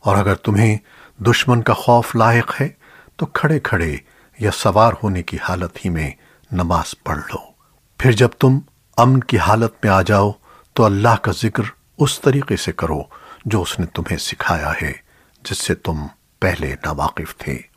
اور اگر تمہیں دشمن کا خوف لائق ہے، تو کھڑے کھڑے یا سوار ہونے کی حالت ہی میں نماز پڑھ لو۔ پھر جب تم امن کی حالت میں آ جاؤ، تو اللہ کا ذکر اس طریقے سے کرو جو اس نے تمہیں سکھایا ہے، جس سے تم پہلے ناواقف تھے۔